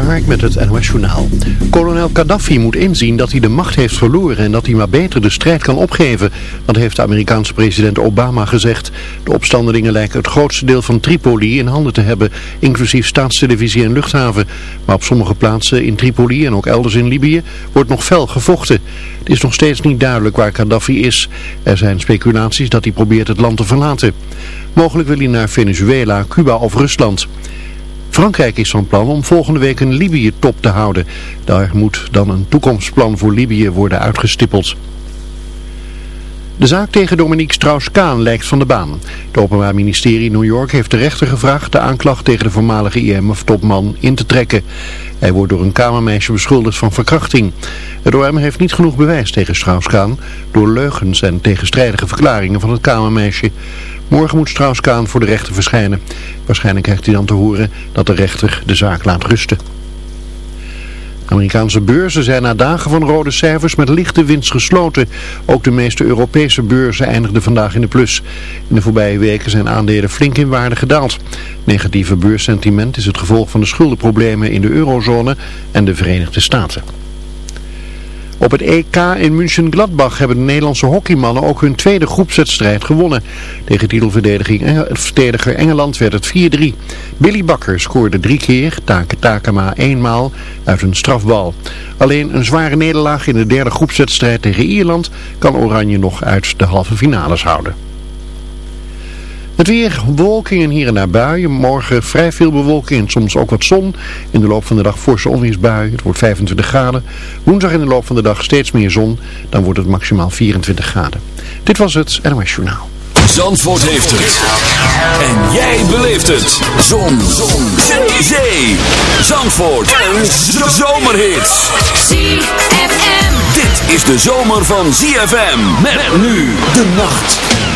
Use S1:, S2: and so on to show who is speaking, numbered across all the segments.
S1: Hark met het NOS Journaal. Kolonel Gaddafi moet inzien dat hij de macht heeft verloren en dat hij maar beter de strijd kan opgeven. Dat heeft de Amerikaanse president Obama gezegd. De opstandelingen lijken het grootste deel van Tripoli in handen te hebben, inclusief staatstelevisie en luchthaven. Maar op sommige plaatsen in Tripoli en ook elders in Libië wordt nog fel gevochten. Het is nog steeds niet duidelijk waar Gaddafi is. Er zijn speculaties dat hij probeert het land te verlaten. Mogelijk wil hij naar Venezuela, Cuba of Rusland. Frankrijk is van plan om volgende week een Libië-top te houden. Daar moet dan een toekomstplan voor Libië worden uitgestippeld. De zaak tegen Dominique Strauss-Kaan lijkt van de baan. Het Openbaar Ministerie New York heeft de rechter gevraagd de aanklacht tegen de voormalige IMF-topman in te trekken. Hij wordt door een kamermeisje beschuldigd van verkrachting. Het OM heeft niet genoeg bewijs tegen Strauss-Kaan door leugens en tegenstrijdige verklaringen van het kamermeisje. Morgen moet Strauss-Kaan voor de rechter verschijnen. Waarschijnlijk krijgt hij dan te horen dat de rechter de zaak laat rusten. Amerikaanse beurzen zijn na dagen van rode cijfers met lichte winst gesloten. Ook de meeste Europese beurzen eindigden vandaag in de plus. In de voorbije weken zijn aandelen flink in waarde gedaald. Negatieve beurssentiment is het gevolg van de schuldenproblemen in de eurozone en de Verenigde Staten. Op het EK in München-Gladbach hebben de Nederlandse hockeymannen ook hun tweede groepswedstrijd gewonnen. Tegen titelverdediger Engeland werd het 4-3. Billy Bakker scoorde drie keer, Take Takema eenmaal uit een strafbal. Alleen een zware nederlaag in de derde groepswedstrijd tegen Ierland kan Oranje nog uit de halve finales houden. Het weer, bewolking hier en daar buien. Morgen vrij veel bewolking en soms ook wat zon. In de loop van de dag forse onweersbuien. Het wordt 25 graden. Woensdag in de loop van de dag steeds meer zon. Dan wordt het maximaal 24 graden. Dit was het NOS Journaal.
S2: Zandvoort heeft het. En jij beleeft het. Zon. zon. Zee. Zee. Zandvoort. Een zomerhit.
S3: ZFM.
S2: Dit is de zomer van ZFM. Met nu de nacht.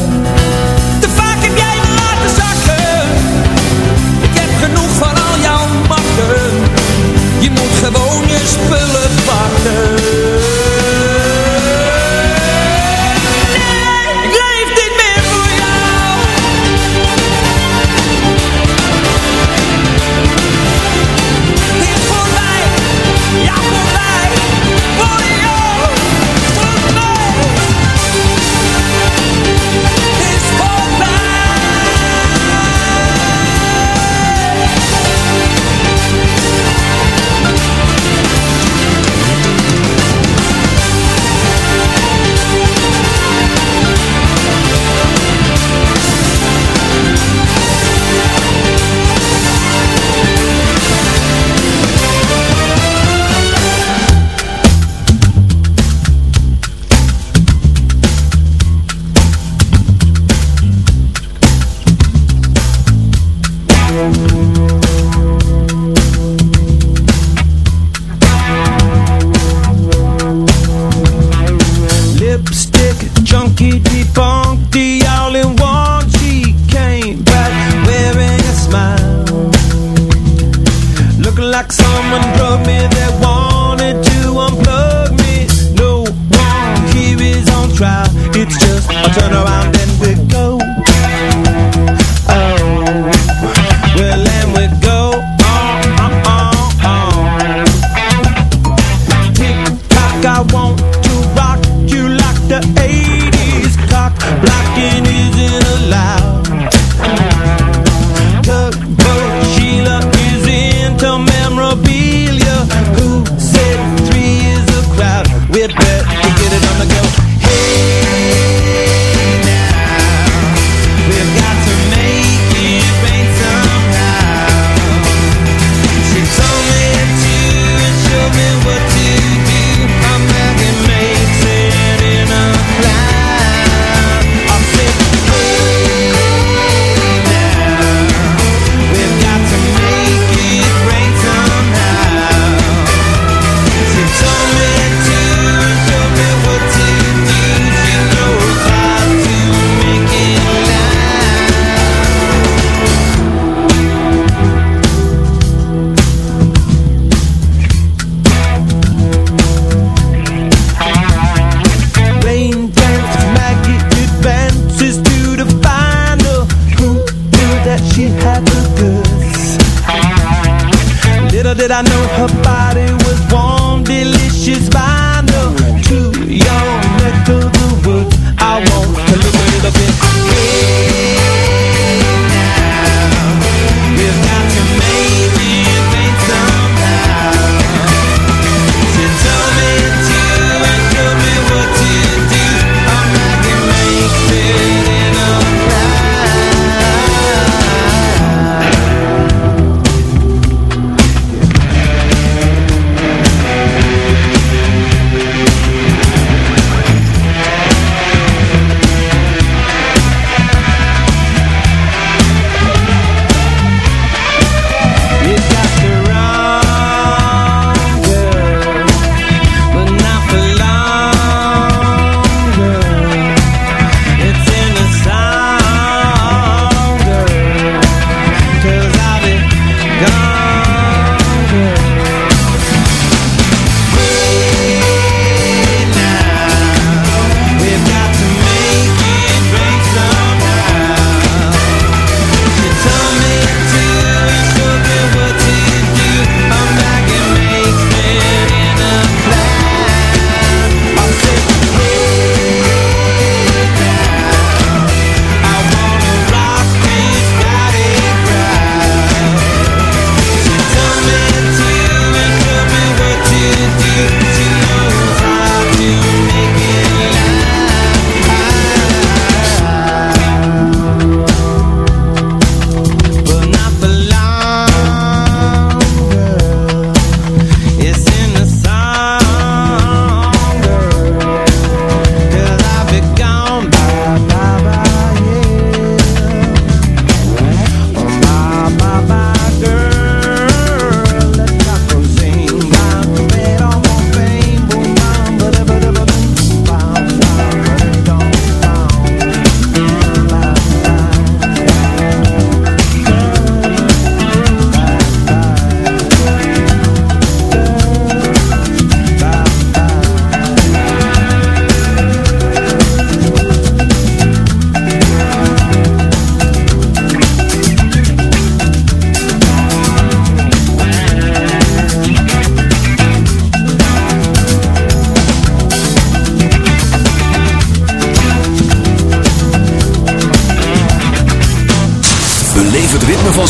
S4: I want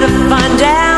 S5: to
S6: find out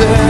S1: said.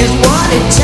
S7: is what it takes.